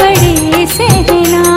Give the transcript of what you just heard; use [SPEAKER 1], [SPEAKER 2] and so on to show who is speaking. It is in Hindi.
[SPEAKER 1] पड़े सहना।